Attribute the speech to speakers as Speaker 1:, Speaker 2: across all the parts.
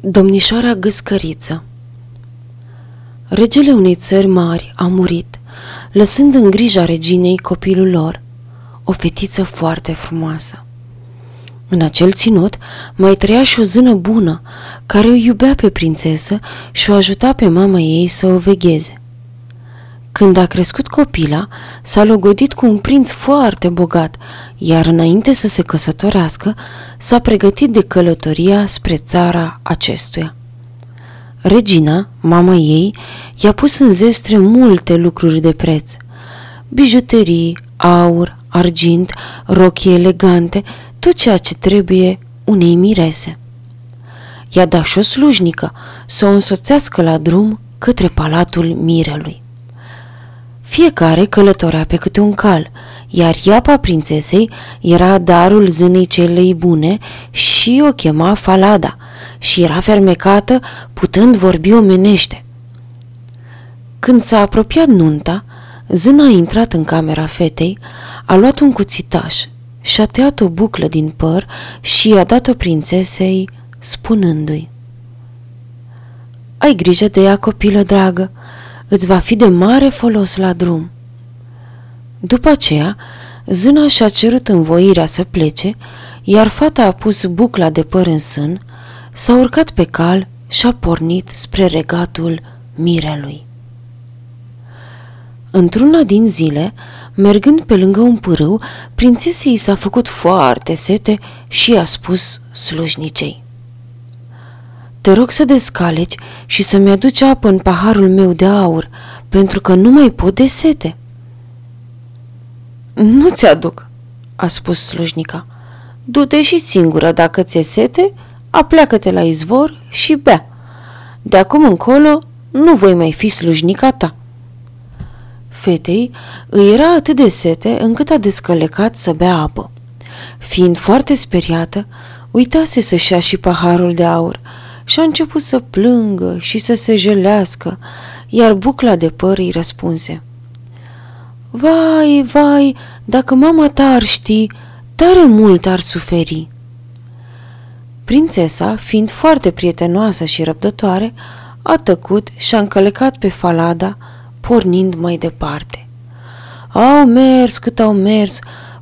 Speaker 1: Domnișoara Gâscăriță Regele unei țări mari a murit, lăsând în grija reginei copilul lor, o fetiță foarte frumoasă. În acel ținut mai trăia și o zână bună, care o iubea pe prințesă și o ajuta pe mama ei să o vegheze. Când a crescut copila, s-a logodit cu un prinț foarte bogat, iar înainte să se căsătorească, s-a pregătit de călătoria spre țara acestuia. Regina, mama ei, i-a pus în zestre multe lucruri de preț. Bijuterii, aur, argint, rochii elegante, tot ceea ce trebuie unei mirese. I-a dat și o slujnică să o însoțească la drum către palatul mirelui. Fiecare călătorea pe câte un cal, iar iapa prințesei era darul zânei celei bune și o chema Falada și era fermecată putând vorbi omenește. Când s-a apropiat nunta, zâna a intrat în camera fetei, a luat un cuțitaș și-a tăiat o buclă din păr și i-a dat-o prințesei, spunându-i Ai grijă de ea, copilă dragă, îți va fi de mare folos la drum. După aceea, zâna și-a cerut învoirea să plece, iar fata a pus bucla de păr în sân, s-a urcat pe cal și a pornit spre regatul mirelui. Într-una din zile, mergând pe lângă un pârâu, prințesei s-a făcut foarte sete și i-a spus slujnicei. Te rog să descaleci și să-mi aduci apă în paharul meu de aur, pentru că nu mai pot de sete. Nu ți-aduc, a spus slujnica. Du-te și singură, dacă ți-e sete, apleacă-te la izvor și bea. De acum încolo nu voi mai fi slujnica ta. Fetei îi era atât de sete încât a descălecat să bea apă. Fiind foarte speriată, uitase să-și ia și paharul de aur și a început să plângă și să se jelească, iar bucla de păr îi răspunse. Vai, vai, dacă mama ta ar ști, tare mult ar suferi. Prințesa, fiind foarte prietenoasă și răbdătoare, a tăcut și a încălecat pe falada, pornind mai departe. Au mers cât au mers,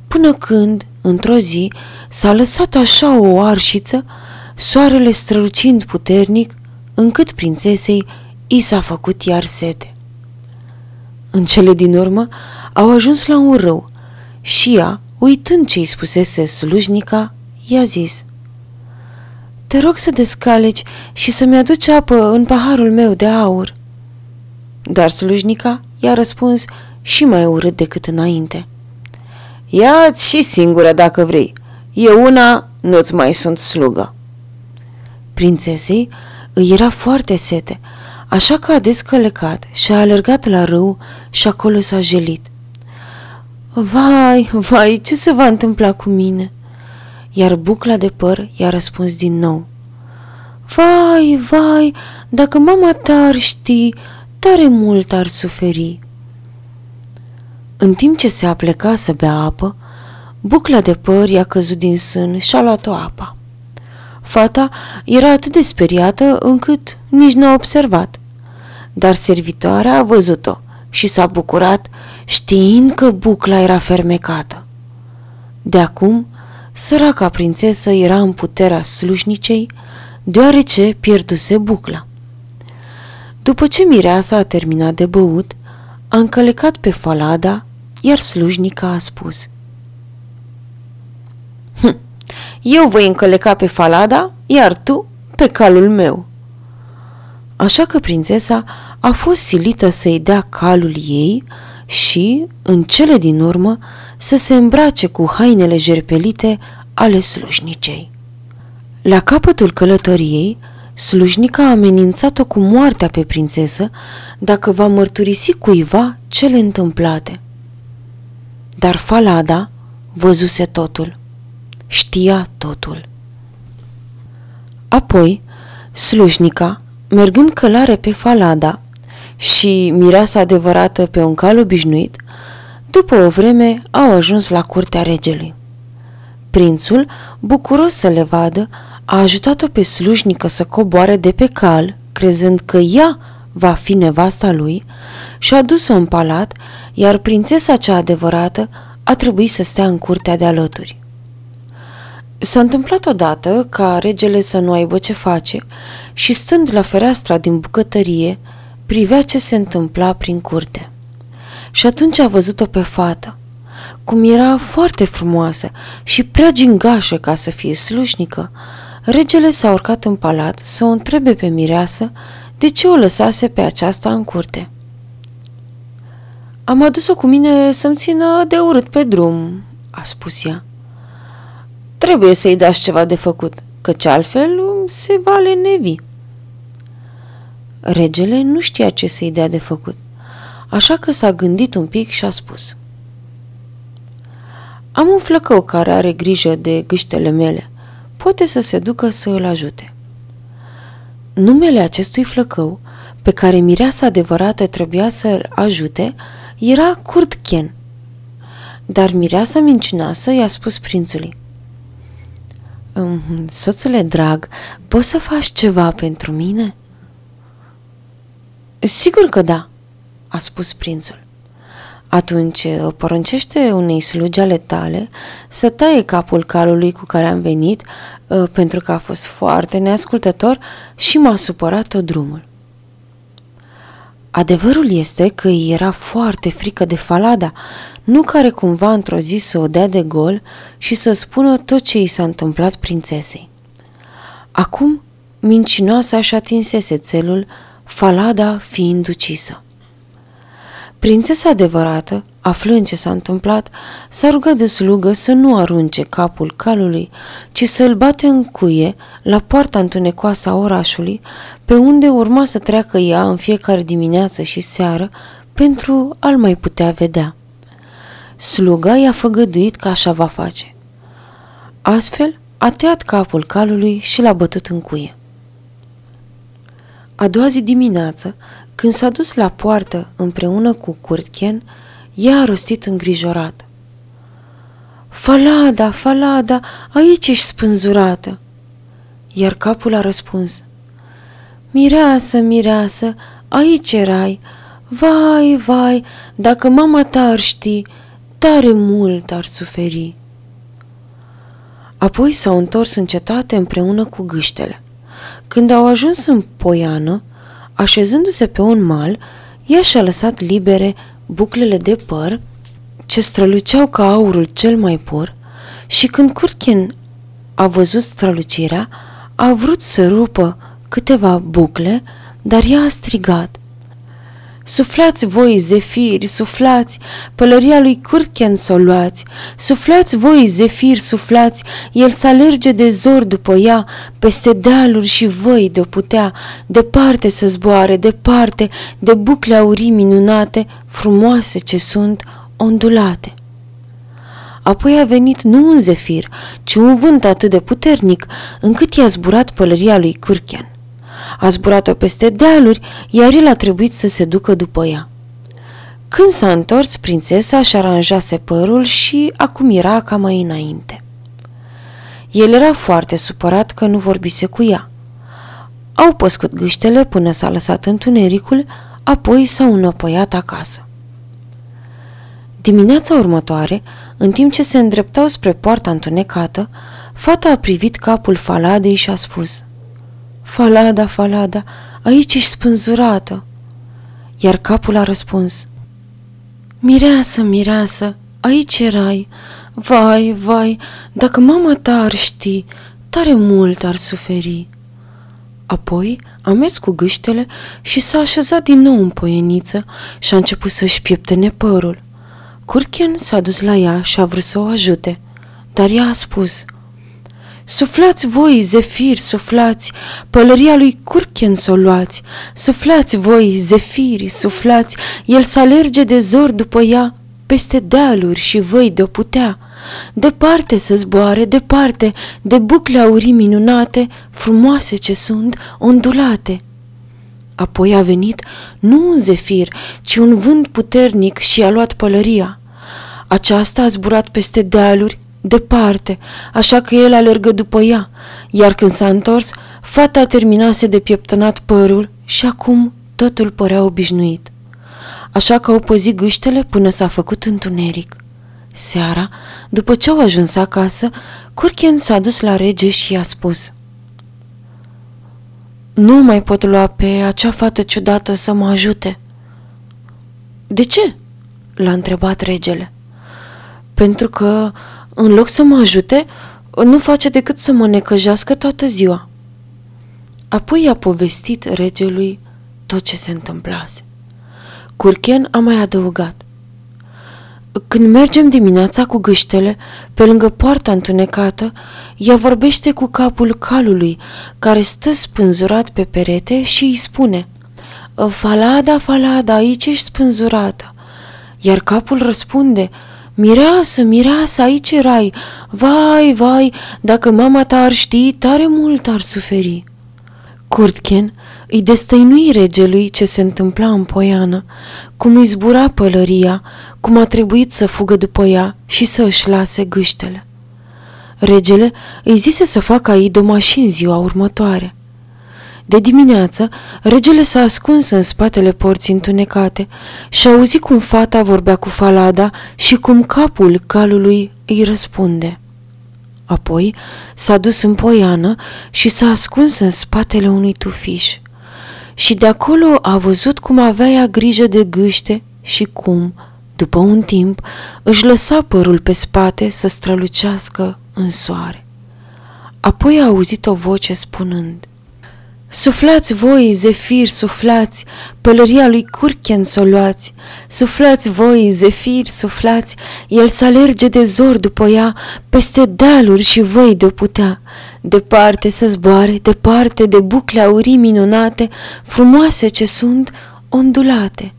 Speaker 1: până când, într-o zi, s-a lăsat așa o arșiță, soarele strălucind puternic, încât prințesei i s-a făcut iar sete. În cele din urmă au ajuns la un râu și ea, uitând ce îi spusese slujnica, i-a zis Te rog să descaleci și să-mi aduci apă în paharul meu de aur. Dar slujnica i-a răspuns și mai urât decât înainte. Ia-ți și singură dacă vrei. Eu una nu-ți mai sunt slugă. Prințesei îi era foarte sete, așa că a descălecat și a alergat la râu și acolo s-a jelit. Vai, vai, ce se va întâmpla cu mine? Iar bucla de păr i-a răspuns din nou. Vai, vai, dacă mama ta ar ști, tare mult ar suferi. În timp ce se apleca să bea apă, bucla de păr i-a căzut din sân și a luat-o apa. Fata era atât de speriată încât nici n-a observat. Dar servitoarea a văzut-o și s-a bucurat știind că bucla era fermecată. De acum, săraca prințesă era în puterea slujnicei, deoarece pierduse bucla. După ce mireasa a terminat de băut, a încălecat pe falada, iar slujnica a spus hm, Eu voi încăleca pe falada, iar tu pe calul meu. Așa că prințesa a fost silită să-i dea calul ei și, în cele din urmă, să se îmbrace cu hainele jerpelite ale slujnicei. La capătul călătoriei, slujnica a amenințat-o cu moartea pe prințesă dacă va mărturisi cuiva cele întâmplate. Dar Falada văzuse totul, știa totul. Apoi, slujnica, mergând călare pe Falada, și mireasa adevărată pe un cal obișnuit, după o vreme au ajuns la curtea regelui. Prințul, bucuros să le vadă, A ajutat-o pe slujnică să coboare de pe cal, crezând că ea va fi nevasta lui, și a dus-o în palat, iar prințesa cea adevărată a trebuit să stea în curtea de alături. S-a întâmplat odată ca regele să nu aibă ce face și stând la fereastra din bucătărie, privea ce se întâmpla prin curte. Și atunci a văzut-o pe fată, cum era foarte frumoasă și prea gingașă ca să fie slușnică, regele s-a urcat în palat să o întrebe pe mireasă de ce o lăsase pe aceasta în curte. Am adus-o cu mine să-mi țină de urât pe drum, a spus ea. Trebuie să-i dați ceva de făcut, căci altfel se va lenevi. Regele nu știa ce să-i dea de făcut, așa că s-a gândit un pic și a spus. Am un flăcău care are grijă de gâștele mele. Poate să se ducă să îl ajute. Numele acestui flăcău, pe care mireasa adevărată trebuia să-l ajute, era Ken. Dar mireasa mincinoasă i-a spus prințului. Soțule drag, poți să faci ceva pentru mine?" Sigur că da, a spus prințul. Atunci poruncește unei slugi ale tale să taie capul calului cu care am venit ă, pentru că a fost foarte neascultător și m-a supărat tot drumul. Adevărul este că îi era foarte frică de Falada, nu care cumva într-o zi să o dea de gol și să spună tot ce i s-a întâmplat prințesei. Acum, mincinoasa și atinsese țelul, Falada fiind ucisă. Prințesa adevărată, aflând ce s-a întâmplat, s-a rugat de slugă să nu arunce capul calului, ci să-l bate în cuie la poarta întunecoasă a orașului, pe unde urma să treacă ea în fiecare dimineață și seară pentru a-l mai putea vedea. Sluga i-a făgăduit că așa va face. Astfel, a tăiat capul calului și l-a bătut în cuie. A doua zi dimineață, când s-a dus la poartă împreună cu Curtchen, ea a rostit îngrijorat. Falada, Falada, aici ești spânzurată. Iar capul a răspuns. Mireasă, mireasă, aici erai. Vai, vai, dacă mama ta ar ști, tare mult ar suferi. Apoi s-au întors în cetate împreună cu gâștele. Când au ajuns în Poiană, așezându-se pe un mal, ea și-a lăsat libere buclele de păr ce străluceau ca aurul cel mai pur și când Curchen a văzut strălucirea, a vrut să rupă câteva bucle, dar ea a strigat. Suflați voi, zefiri, suflați, pălăria lui Curchen să o luați, suflați voi, zefiri, suflați, el să alerge de zor după ea, peste dealuri și voi de putea, departe să zboare, departe, de bucle aurii minunate, frumoase ce sunt, ondulate. Apoi a venit nu un zefir, ci un vânt atât de puternic, încât i-a zburat pălăria lui Curchen. A zburat-o peste dealuri, iar el a trebuit să se ducă după ea. Când s-a întors, prințesa și aranjase părul și acum era ca mai înainte. El era foarte supărat că nu vorbise cu ea. Au păscut gâștele până s-a lăsat întunericul, apoi s-au înapăiat acasă. Dimineața următoare, în timp ce se îndreptau spre poarta întunecată, fata a privit capul Faladei și a spus – Falada, Falada, aici ești spânzurată. Iar capul a răspuns, Mireasă, mireasă, aici erai. Vai, vai, dacă mama ta ar ști, tare mult ar suferi. Apoi a mers cu gâștele și s-a așezat din nou în poieniță și a început să-și pieptene părul. Curchen s-a dus la ea și a vrut să o ajute, dar ea a spus – Suflați voi, zefiri, suflați, pălăria lui Curchen să o luați. Suflați voi, zefiri, suflați, el să alerge de zor după ea, peste dealuri și voi de-o putea. Departe să zboare, departe, de bucle aurii minunate, frumoase ce sunt, ondulate. Apoi a venit nu un zefir, ci un vânt puternic și a luat pălăria. Aceasta a zburat peste dealuri, departe, așa că el alergă după ea, iar când s-a întors, fata terminase de pieptănat părul și acum totul părea obișnuit. Așa că au păzit gâștele până s-a făcut întuneric. Seara, după ce au ajuns acasă, Curchen s-a dus la rege și i-a spus Nu mai pot lua pe acea fată ciudată să mă ajute. De ce? l-a întrebat regele. Pentru că, în loc să mă ajute, nu face decât să mă necăjească toată ziua. Apoi i-a povestit regelui tot ce se întâmplase. Curchen a mai adăugat. Când mergem dimineața cu gâștele, pe lângă poarta întunecată, ea vorbește cu capul calului, care stă spânzurat pe perete și îi spune Falada, falada, aici ești spânzurată. Iar capul răspunde Mireasă, mireasă, aici erai. Vai, vai, dacă mama ta ar ști, tare mult ar suferi. Curtchen îi destăinui regelui ce se întâmpla în poiană, cum îi zbura pălăria, cum a trebuit să fugă după ea și să își lase gâștele. Regele îi zise să facă aici o mașini ziua următoare. De dimineață, regele s-a ascuns în spatele porții întunecate și a auzit cum fata vorbea cu Falada și cum capul calului îi răspunde. Apoi s-a dus în poiană și s-a ascuns în spatele unui tufiș. Și de acolo a văzut cum avea ea grijă de gâște și cum, după un timp, își lăsa părul pe spate să strălucească în soare. Apoi a auzit o voce spunând – Suflați voi, zefir, suflați, pălăria lui Curchen să o luați. Suflați voi, zefir, suflați, el să alerge de zor după ea, peste dealuri și voi de-o putea. Departe să zboare, departe de bucle aurii minunate, frumoase ce sunt, ondulate.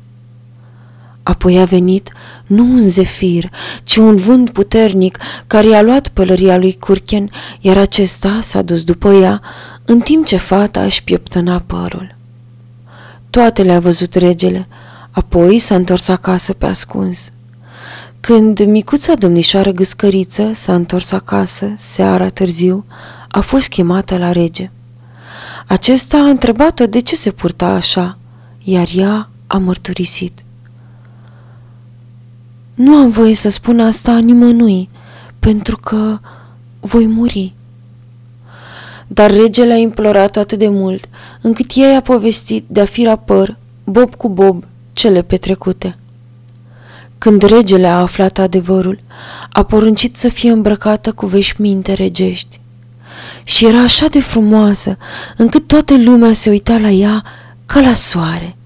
Speaker 1: Apoi a venit nu un zefir, ci un vânt puternic care i-a luat pălăria lui Curchen, iar acesta s-a dus după ea, în timp ce fata își pieptăna părul. Toate le-a văzut regele, apoi s-a întors acasă pe ascuns. Când micuța domnișoară gâscăriță s-a întors acasă, seara târziu, a fost chemată la rege. Acesta a întrebat-o de ce se purta așa, iar ea a mărturisit. Nu am voie să spun asta nimănui, pentru că voi muri. Dar regele a implorat atât de mult, încât ei a povestit de-a fi rapăr, bob cu bob, cele petrecute. Când regele a aflat adevărul, a poruncit să fie îmbrăcată cu veșminte regești. Și era așa de frumoasă, încât toată lumea se uita la ea ca la soare.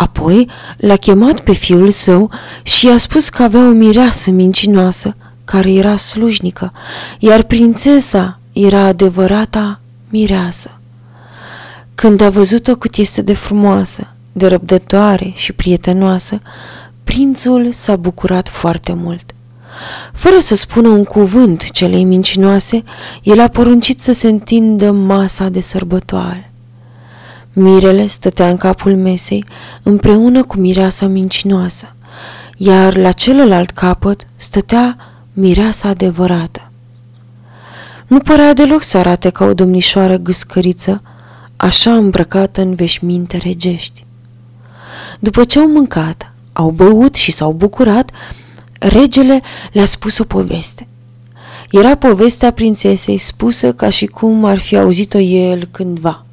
Speaker 1: Apoi l-a chemat pe fiul său și i-a spus că avea o mireasă mincinoasă, care era slujnică, iar prințesa era adevărata mireasă. Când a văzut-o cât este de frumoasă, de răbdătoare și prietenoasă, prințul s-a bucurat foarte mult. Fără să spună un cuvânt celei mincinoase, el a poruncit să se întindă masa de sărbătoare. Mirele stătea în capul mesei împreună cu mireasa mincinoasă, iar la celălalt capăt stătea mireasa adevărată. Nu părea deloc să arate ca o domnișoară gâscăriță, așa îmbrăcată în veșminte regești. După ce au mâncat, au băut și s-au bucurat, regele le-a spus o poveste. Era povestea prințesei spusă ca și cum ar fi auzit-o el cândva.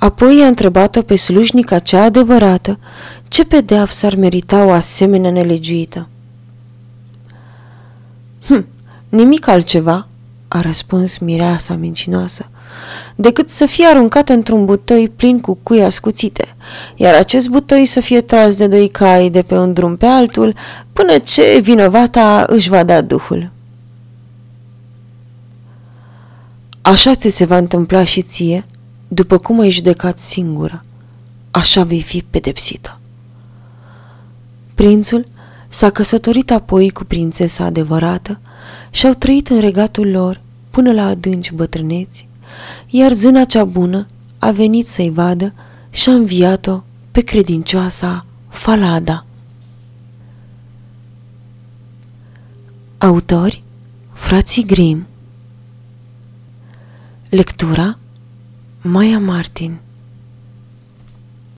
Speaker 1: Apoi i-a întrebat-o pe slujnica cea adevărată ce pedeapsă ar merita o asemenea nelegiuită. Hm, nimic altceva, a răspuns mireasa mincinoasă, decât să fie aruncată într-un butoi plin cu cui ascuțite, iar acest butoi să fie tras de doi cai de pe un drum pe altul, până ce vinovata își va da duhul. Așa ți se va întâmpla și ție, după cum ai judecat singură, așa vei fi pedepsită. Prințul s-a căsătorit apoi cu prințesa adevărată și au trăit în regatul lor până la adânci bătrâneți, iar zâna cea bună a venit să-i vadă și a înviat-o pe credincioasa Falada. Autori Frații Grimm Lectura Maia Martin